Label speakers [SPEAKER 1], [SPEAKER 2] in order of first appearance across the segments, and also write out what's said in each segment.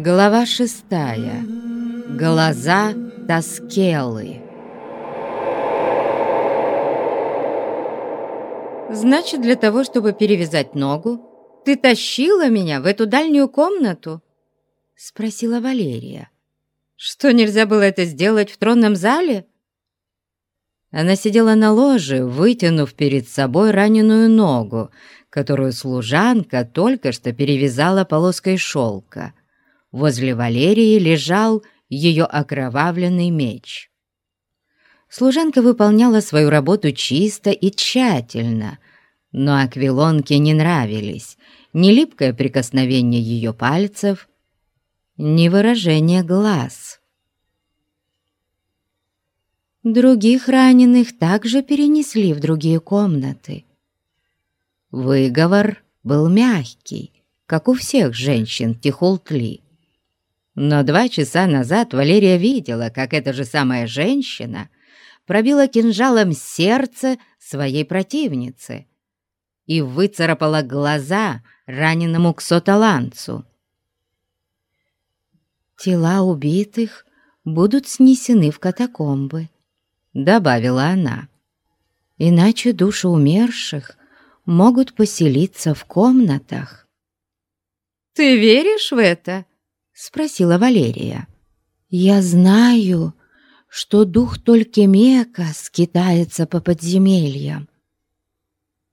[SPEAKER 1] Глава шестая. Глаза Таскелы. «Значит, для того, чтобы перевязать ногу, ты тащила меня в эту дальнюю комнату?» — спросила Валерия. «Что, нельзя было это сделать в тронном зале?» Она сидела на ложе, вытянув перед собой раненую ногу, которую служанка только что перевязала полоской шелка. Возле Валерии лежал ее окровавленный меч. Служанка выполняла свою работу чисто и тщательно, но аквилонке не нравились ни липкое прикосновение ее пальцев, ни выражение глаз. Других раненых также перенесли в другие комнаты. Выговор был мягкий, как у всех женщин Тихултли. Но два часа назад Валерия видела, как эта же самая женщина пробила кинжалом сердце своей противницы и выцарапала глаза раненому ксоталанцу. «Тела убитых будут снесены в катакомбы», — добавила она. «Иначе души умерших могут поселиться в комнатах». «Ты веришь в это?» — спросила Валерия. «Я знаю, что дух Толькемека скитается по подземельям.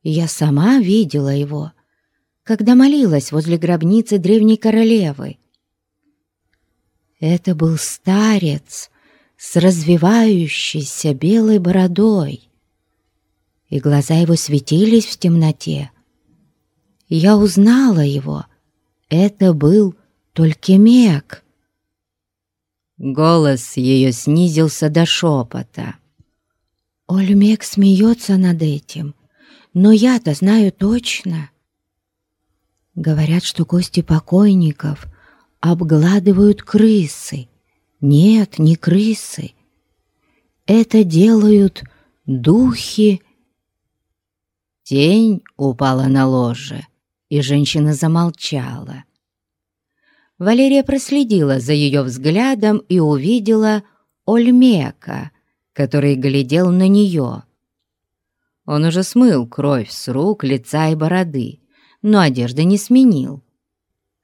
[SPEAKER 1] Я сама видела его, когда молилась возле гробницы древней королевы. Это был старец с развивающейся белой бородой, и глаза его светились в темноте. Я узнала его. Это был только Мек. Голос ее снизился до шепота. Ольмек смеется над этим, но я-то знаю точно. Говорят, что кости покойников обгладывают крысы. Нет, не крысы. Это делают духи. Тень упала на ложе, и женщина замолчала. Валерия проследила за ее взглядом и увидела Ольмека, который глядел на нее. Он уже смыл кровь с рук, лица и бороды, но одежды не сменил.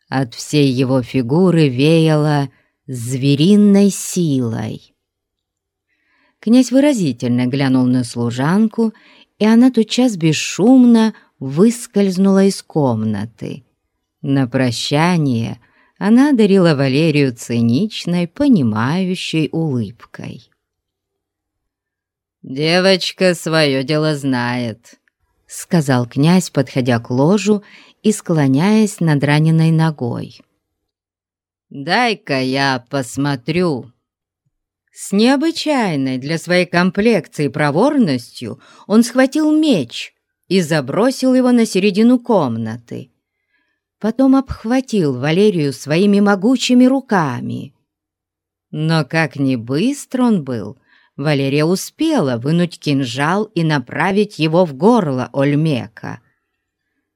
[SPEAKER 1] От всей его фигуры веяло звериной силой. Князь выразительно глянул на служанку, и она тотчас бесшумно выскользнула из комнаты. На прощание — она одарила Валерию циничной, понимающей улыбкой. «Девочка свое дело знает», — сказал князь, подходя к ложу и склоняясь над раненой ногой. «Дай-ка я посмотрю». С необычайной для своей комплекции проворностью он схватил меч и забросил его на середину комнаты потом обхватил Валерию своими могучими руками. Но как ни быстро он был, Валерия успела вынуть кинжал и направить его в горло Ольмека.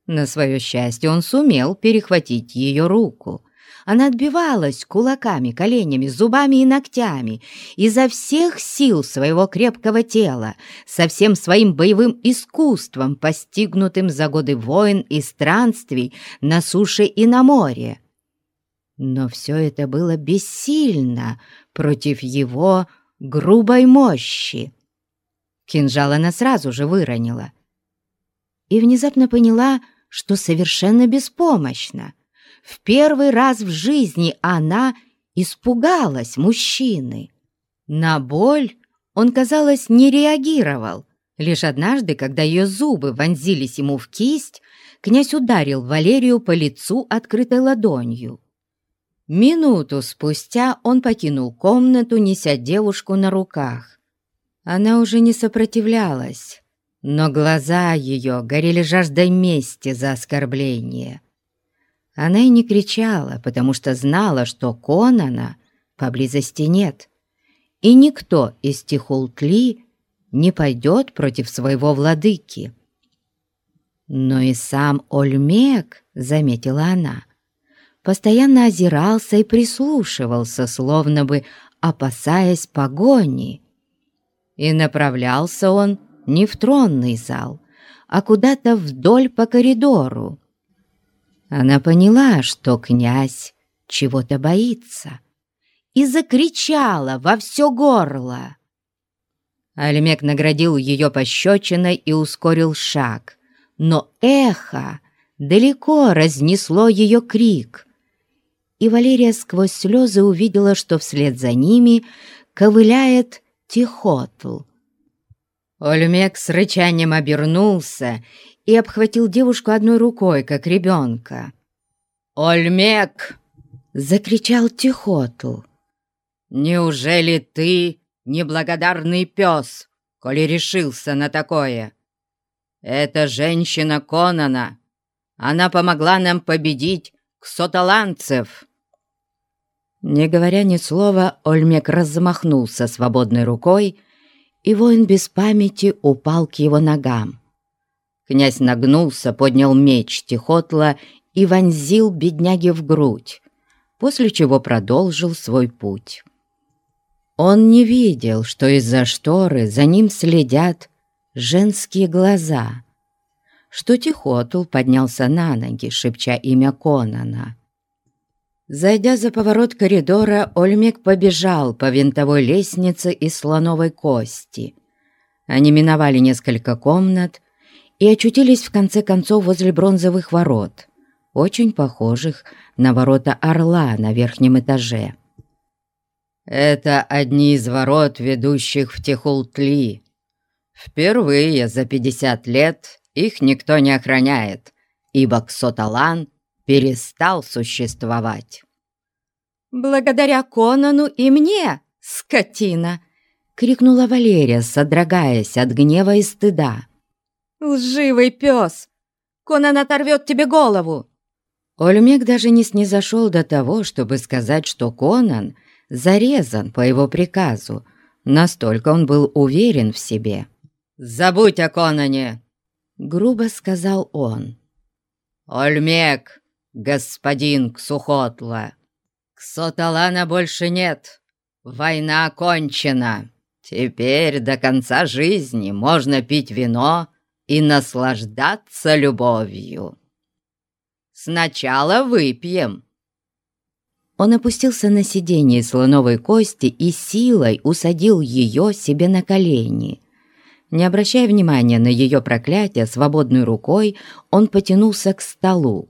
[SPEAKER 1] На свое счастье он сумел перехватить ее руку, она отбивалась кулаками, коленями, зубами и ногтями изо всех сил своего крепкого тела, со всем своим боевым искусством, постигнутым за годы войн и странствий на суше и на море. Но все это было бессильно против его грубой мощи. Кинжал она сразу же выронила и внезапно поняла, что совершенно беспомощна. В первый раз в жизни она испугалась мужчины. На боль он, казалось, не реагировал. Лишь однажды, когда ее зубы вонзились ему в кисть, князь ударил Валерию по лицу открытой ладонью. Минуту спустя он покинул комнату, неся девушку на руках. Она уже не сопротивлялась, но глаза ее горели жаждой мести за оскорбление. Она и не кричала, потому что знала, что Конана поблизости нет, и никто из Тихултли не пойдет против своего владыки. Но и сам Ольмек, заметила она, постоянно озирался и прислушивался, словно бы опасаясь погони. И направлялся он не в тронный зал, а куда-то вдоль по коридору. Она поняла, что князь чего-то боится, и закричала во все горло. Альмек наградил ее пощечиной и ускорил шаг, но эхо далеко разнесло ее крик, и Валерия сквозь слезы увидела, что вслед за ними ковыляет Тихотл. Ольмек с рычанием обернулся и обхватил девушку одной рукой, как ребенка. «Ольмек!» — закричал Тихотл. «Неужели ты неблагодарный пес, коли решился на такое? Это женщина Конана. Она помогла нам победить ксоталанцев!» Не говоря ни слова, Ольмек размахнулся свободной рукой, и воин без памяти упал к его ногам. Князь нагнулся, поднял меч Тихотла и вонзил бедняге в грудь, после чего продолжил свой путь. Он не видел, что из-за шторы за ним следят женские глаза, что Тихотл поднялся на ноги, шепча имя Конана. Зайдя за поворот коридора, Ольмик побежал по винтовой лестнице из слоновой кости. Они миновали несколько комнат и очутились в конце концов возле бронзовых ворот, очень похожих на ворота орла на верхнем этаже. «Это одни из ворот, ведущих в Техултли. Впервые за пятьдесят лет их никто не охраняет, ибо Ксоталан перестал существовать.
[SPEAKER 2] «Благодаря Конану и мне, скотина!»
[SPEAKER 1] — крикнула Валерия, содрогаясь от гнева и стыда.
[SPEAKER 2] «Лживый пес! Конан оторвет тебе голову!»
[SPEAKER 1] Ольмек даже не снизошел до того, чтобы сказать, что Конан зарезан по его приказу. Настолько он был уверен в себе. «Забудь о Конане!» — грубо сказал он. «Ольмек, господин Ксухотла. Ксоталана больше нет. Война окончена. Теперь до конца жизни можно пить вино и наслаждаться любовью. Сначала выпьем». Он опустился на сиденье слоновой кости и силой усадил ее себе на колени. Не обращая внимания на ее проклятие, свободной рукой он потянулся к столу.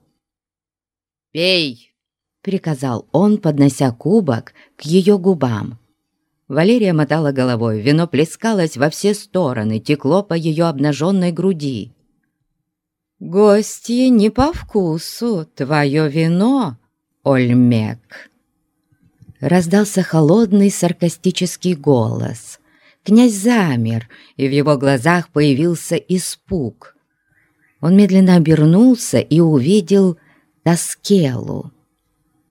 [SPEAKER 1] «Пей!» — приказал он, поднося кубок к ее губам. Валерия мотала головой, вино плескалось во все стороны, текло по ее обнаженной груди. «Гости не по вкусу, твое вино, Ольмек!» Раздался холодный саркастический голос. Князь замер, и в его глазах появился испуг. Он медленно обернулся и увидел Таскелу.